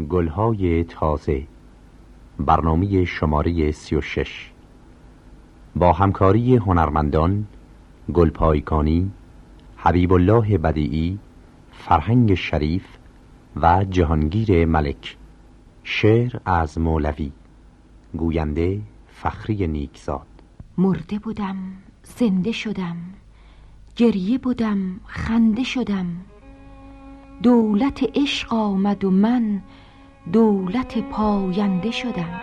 گلهای تازه. برنامه شماره 36 با همکاری هنرمندان گلپایکانی حبیب الله بدیعی فرهنگ شریف و جهانگیر ملک. شعر از مولوی. گوینده فخری نیکزاد. مرده بودم زنده شدم. گریه بودم خنده شدم. دولت عشق آمد و من دولت پاینده شدم.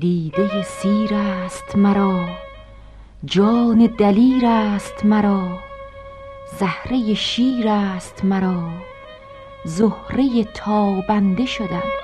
دیده سیر است مرا جان دلیر است مرا زهره شیر است مرا زهره تابنده شدم.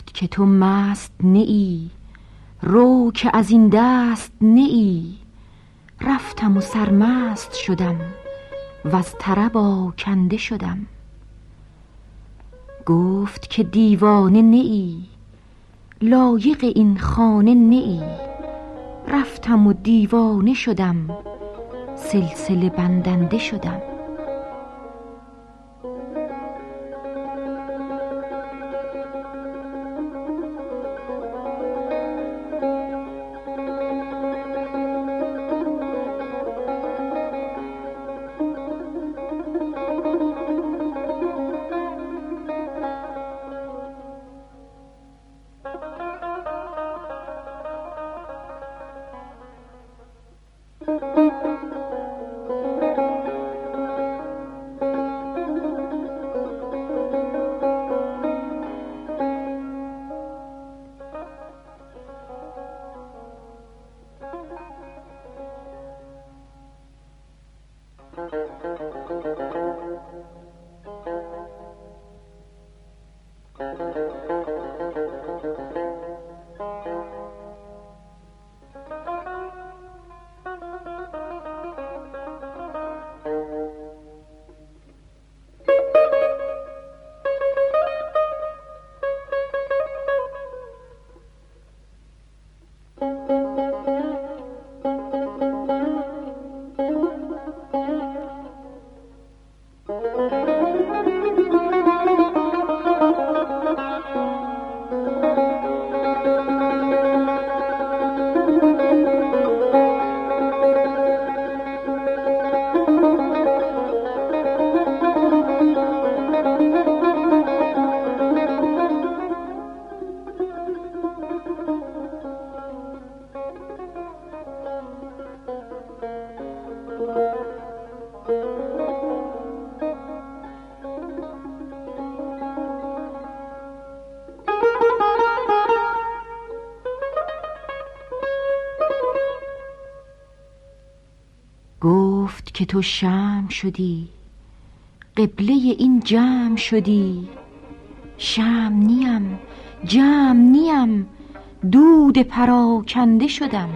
گفت که تو مست نیی رو که از این دست نیی. رفتم و سرمست شدم و از طرب آکنده شدم. گفت که دیوانه نیی لایق این خانه نیی. رفتم و دیوانه شدم سلسله بندنده شدم. که تو شم شدی. قبله این جمع شدی. شم نیم جمع نیم. دود پراکنده شدم.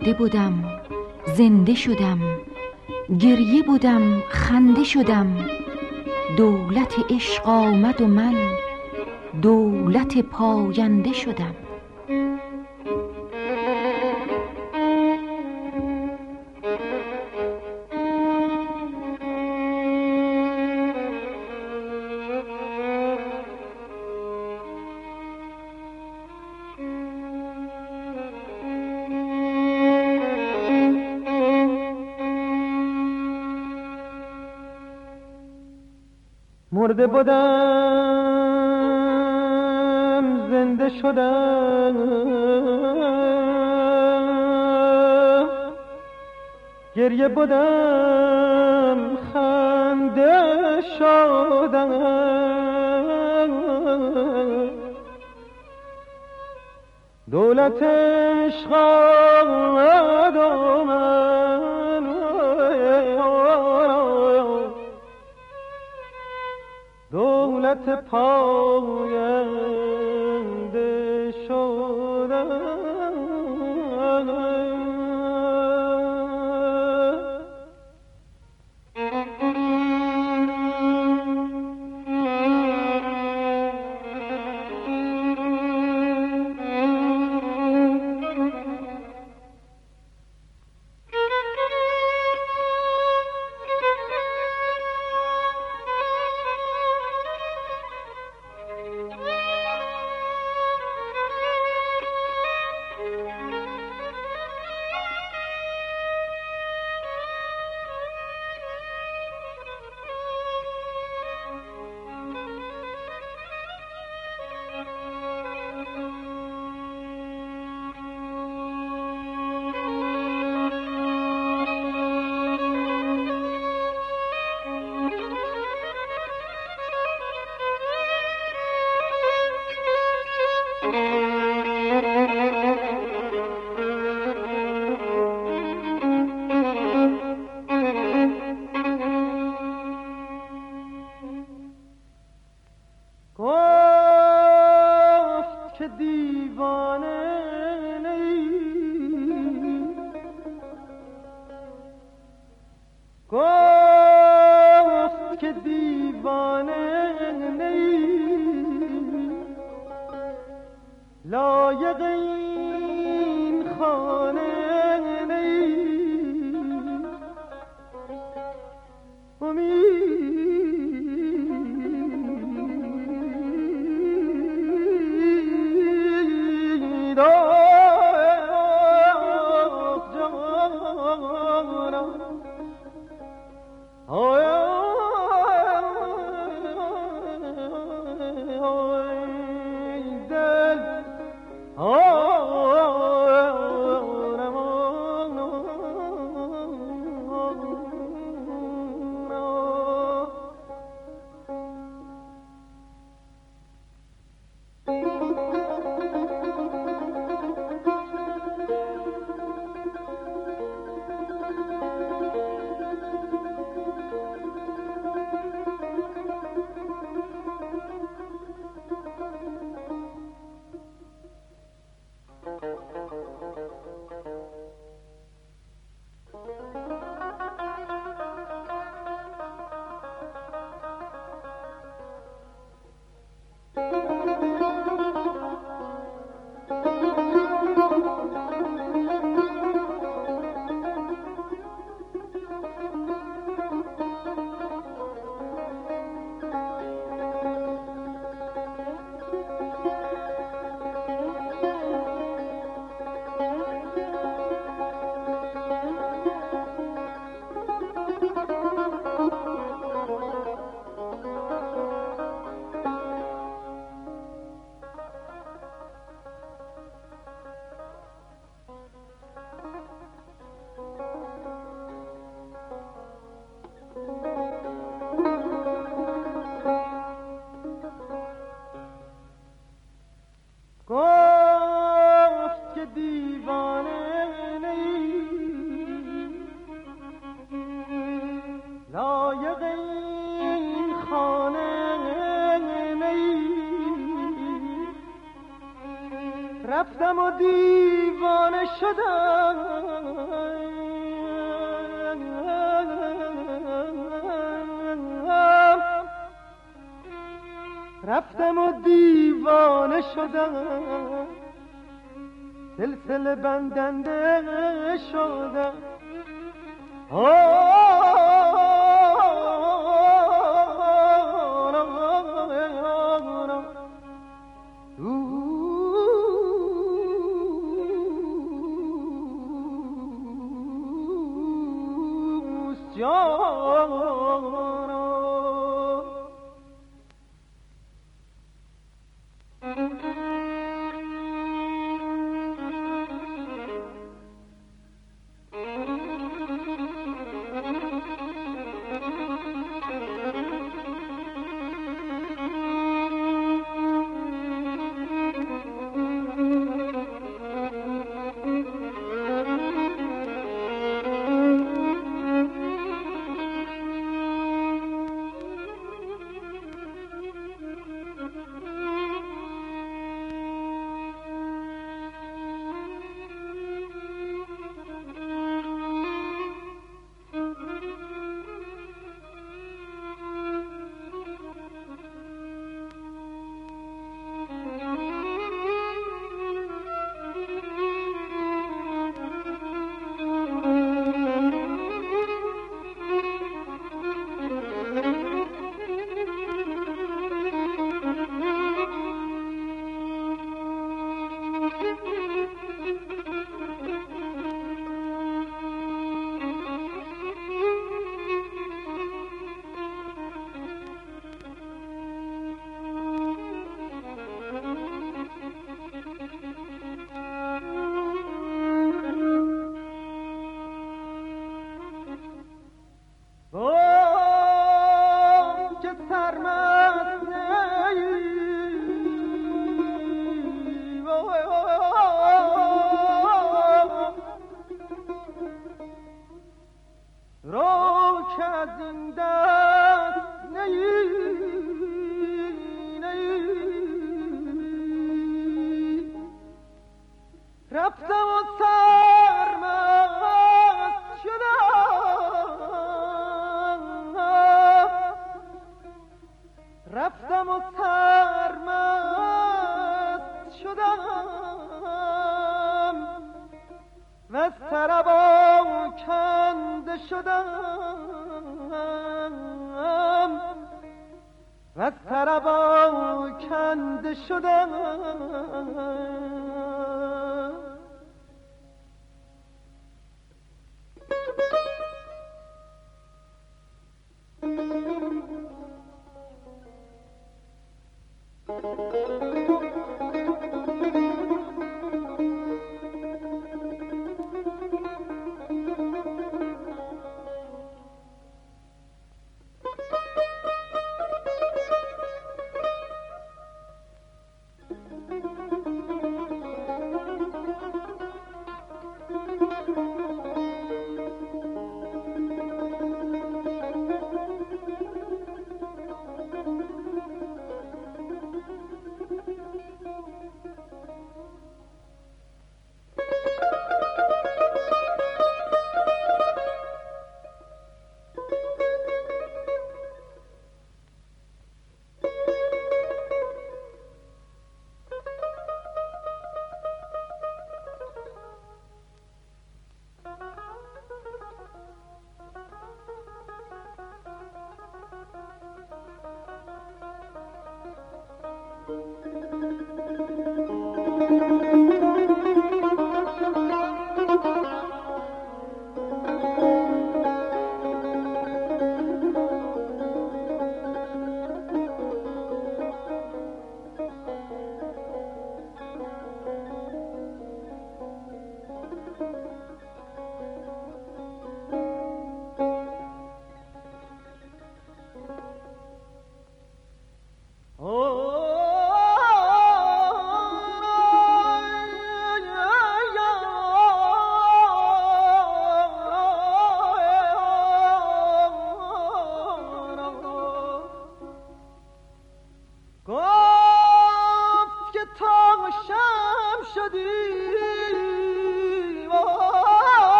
مرده بودم زنده شدم گریه بودم خنده شدم. دولت عشق آمد و من دولت پاینده شدم. مرده بودم زنده شدم. گریه بودم خنده شدم. دولت عشق دولت پاینده شد رفتم شدم سلسله بندنده شدم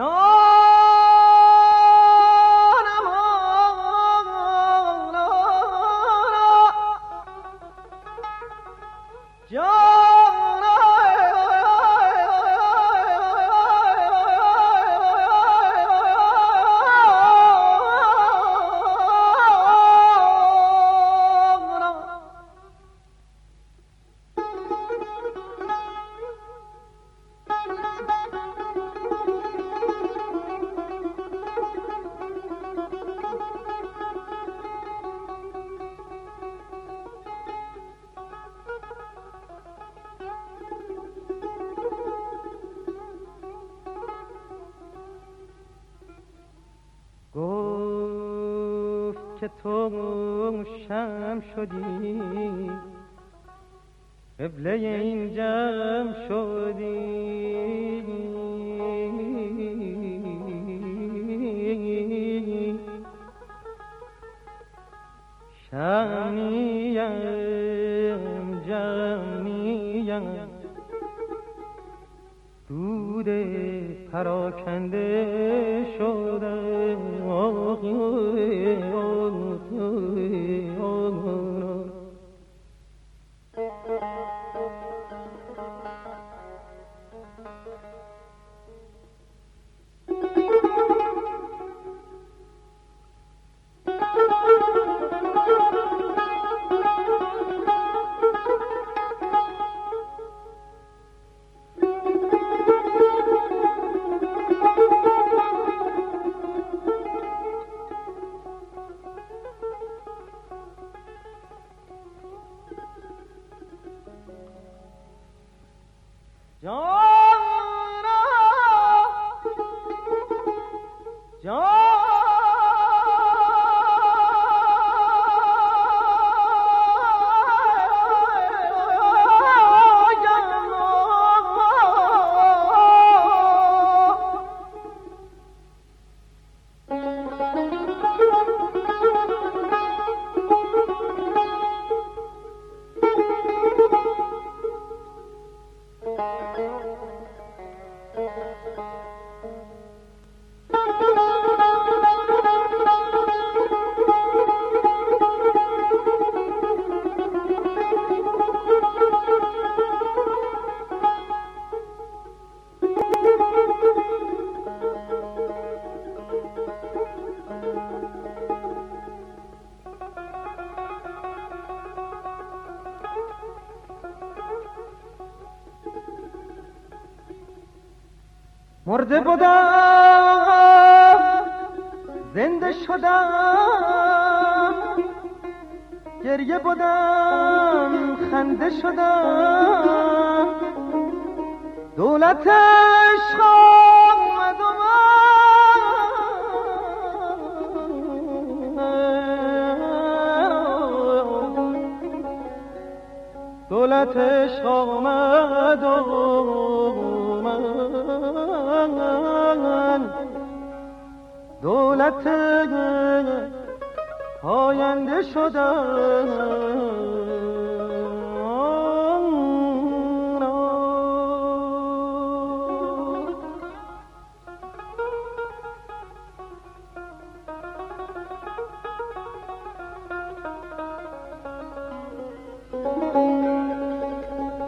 No! شدی. قبله این جمع شدی. شمیم جمعیم دود پراکنده شده مرده بودم. زنده شدم. گریه بودم خنده شدم. دولت عشق آمد دولت عشق آمد من دولت پاینده شدم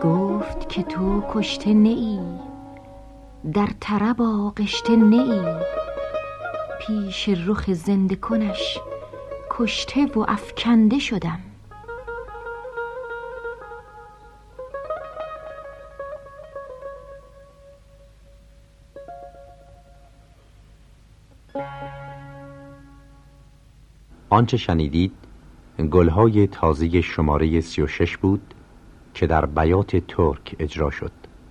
گفت که تو کشته ای در طرب آغشته ای پیش رخ زنده کنش کشته و افکنده شدم. آنچه شنیدید گلهای تازه شماره 36 بود که در بیات ترک اجرا شد.